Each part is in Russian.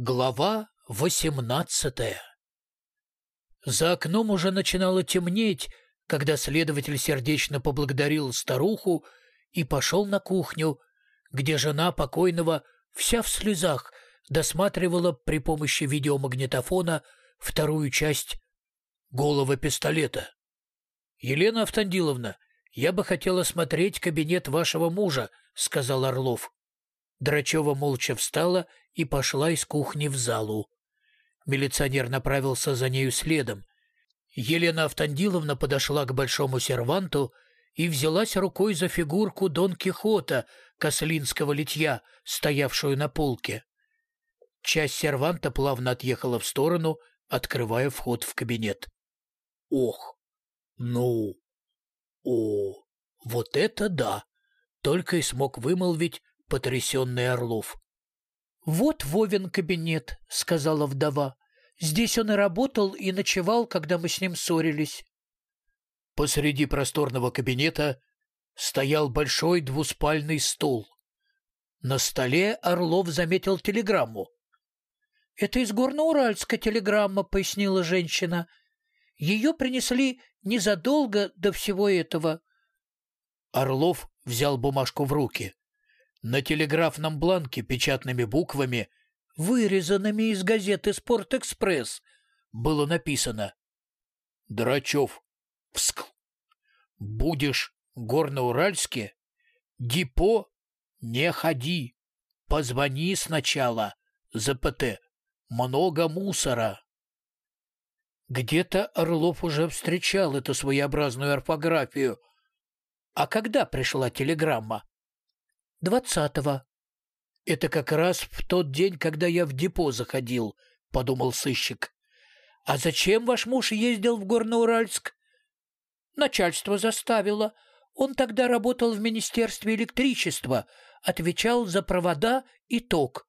Глава восемнадцатая За окном уже начинало темнеть, когда следователь сердечно поблагодарил старуху и пошел на кухню, где жена покойного, вся в слезах, досматривала при помощи видеомагнитофона вторую часть «Голого пистолета». «Елена Автандиловна, я бы хотела смотреть кабинет вашего мужа», — сказал Орлов. Драчева молча встала и пошла из кухни в залу. Милиционер направился за нею следом. Елена Автандиловна подошла к большому серванту и взялась рукой за фигурку Дон Кихота кослинского литья, стоявшую на полке. Часть серванта плавно отъехала в сторону, открывая вход в кабинет. «Ох! Ну! О! Вот это да!» — только и смог вымолвить потрясенный Орлов. «Вот Вовин кабинет», — сказала вдова. «Здесь он и работал, и ночевал, когда мы с ним ссорились». Посреди просторного кабинета стоял большой двуспальный стол. На столе Орлов заметил телеграмму. «Это из Горноуральска телеграмма», — пояснила женщина. «Ее принесли незадолго до всего этого». Орлов взял бумажку в руки. На телеграфном бланке печатными буквами, вырезанными из газеты «Спортэкспресс», было написано «Драчев, вскл, будешь горноуральске, депо не ходи, позвони сначала, ЗПТ, много мусора». Где-то Орлов уже встречал эту своеобразную орфографию. А когда пришла телеграмма? Двадцатого. Это как раз в тот день, когда я в депо заходил, подумал сыщик. А зачем ваш муж ездил в Горноуральск? Начальство заставило. Он тогда работал в Министерстве электричества, отвечал за провода и ток.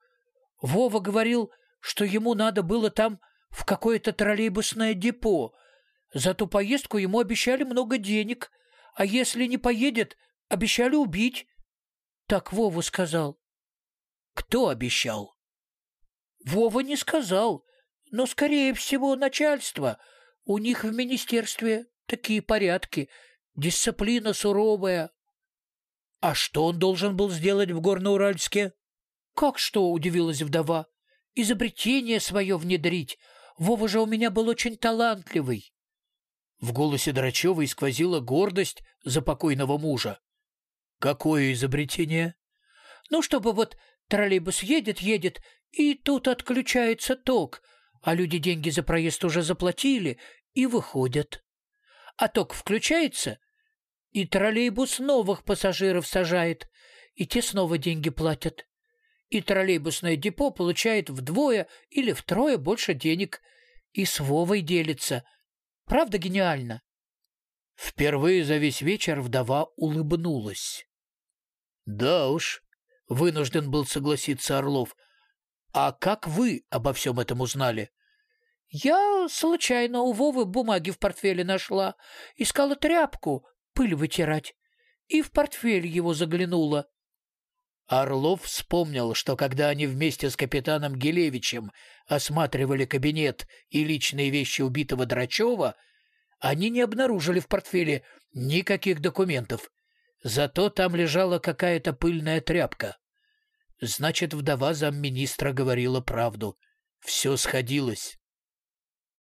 Вова говорил, что ему надо было там в какое-то троллейбусное депо. За ту поездку ему обещали много денег, а если не поедет, обещали убить. Так Вова сказал. Кто обещал? Вова не сказал, но, скорее всего, начальство. У них в министерстве такие порядки, дисциплина суровая. А что он должен был сделать в Горноуральске? Как что, удивилась вдова. Изобретение свое внедрить. Вова же у меня был очень талантливый. В голосе Драчевой сквозила гордость за покойного мужа. Какое изобретение? Ну, чтобы вот троллейбус едет, едет, и тут отключается ток, а люди деньги за проезд уже заплатили и выходят. А ток включается, и троллейбус новых пассажиров сажает, и те снова деньги платят. И троллейбусное депо получает вдвое или втрое больше денег, и с Вовой делится. Правда гениально? Впервые за весь вечер вдова улыбнулась. Да уж, вынужден был согласиться Орлов. А как вы обо всем этом узнали? Я случайно у Вовы бумаги в портфеле нашла, искала тряпку, пыль вытирать, и в портфель его заглянула. Орлов вспомнил, что когда они вместе с капитаном Гелевичем осматривали кабинет и личные вещи убитого Драчева, они не обнаружили в портфеле никаких документов, Зато там лежала какая-то пыльная тряпка. Значит, вдова замминистра говорила правду. Все сходилось.